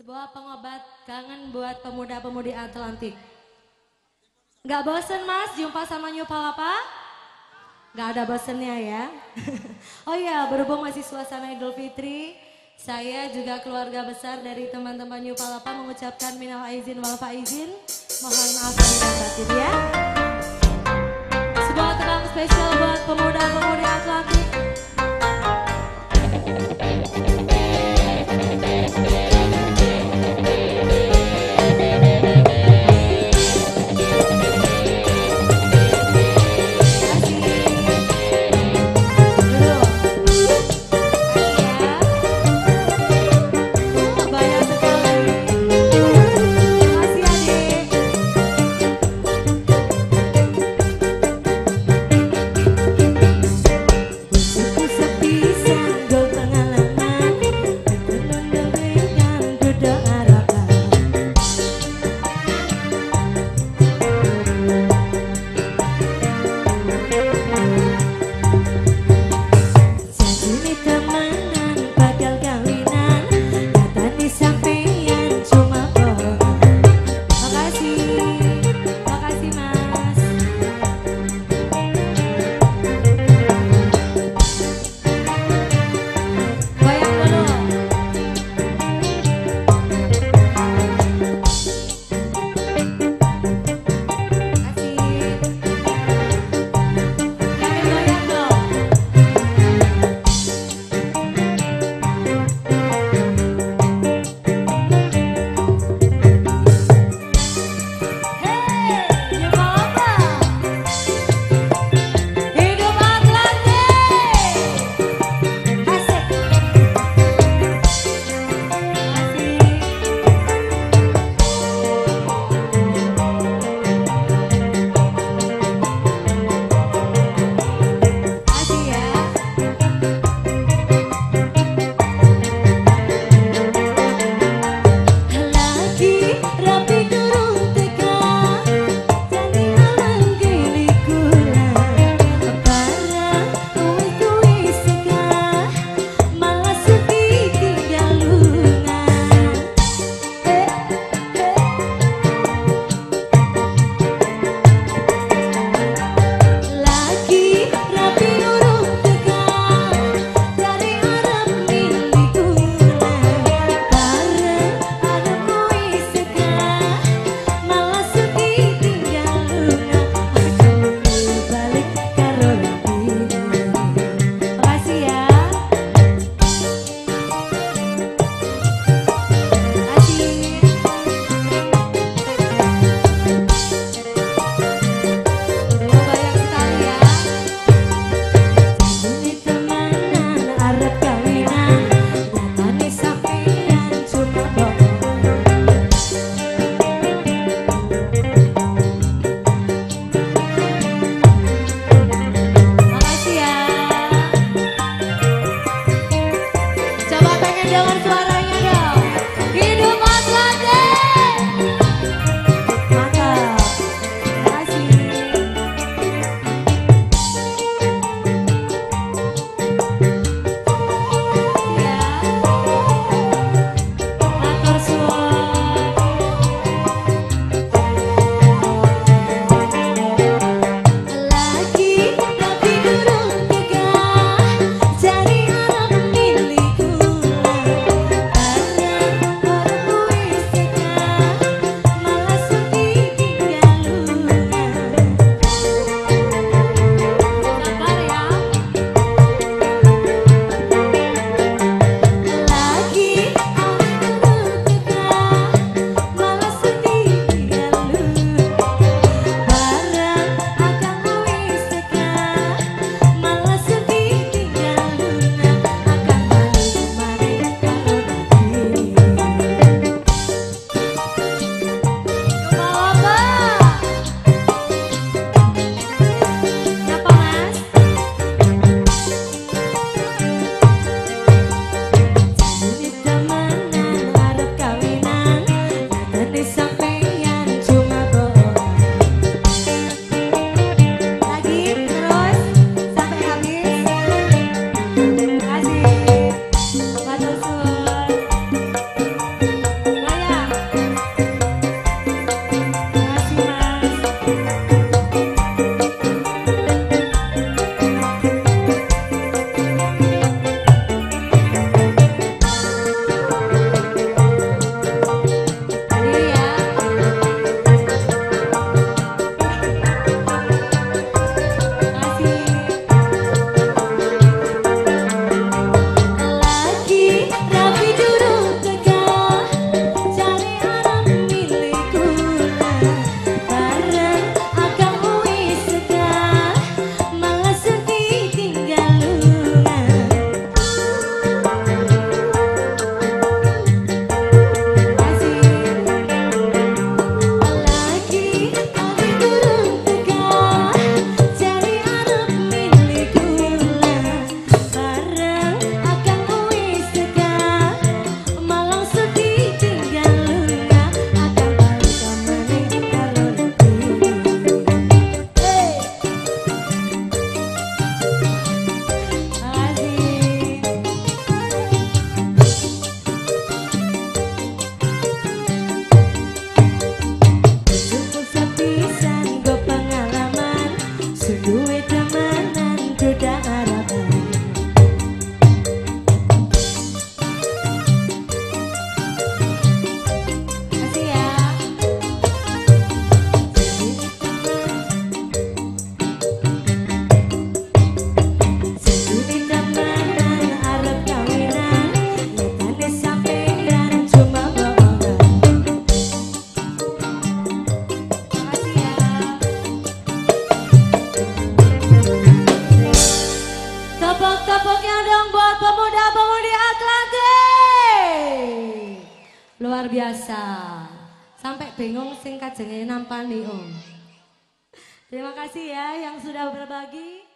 Sebuah pengobat kangen buat pemuda-pemudi Atlantik. Gak bosen mas jumpa sama New Palapa? Gak ada bosennya ya. oh iya berhubung masih suasana Idul Fitri. Saya juga keluarga besar dari teman-teman New Palapa mengucapkan minal aizin wal faizin. Mohon maaf dan batin ya. Sebuah tenang spesial buat pemuda-pemudi Atlantik. dong buat pemuda-pemudi Atlantik. Luar biasa. Sampai bingung singkat kajengnya nampani om. Terima kasih ya yang sudah berbagi.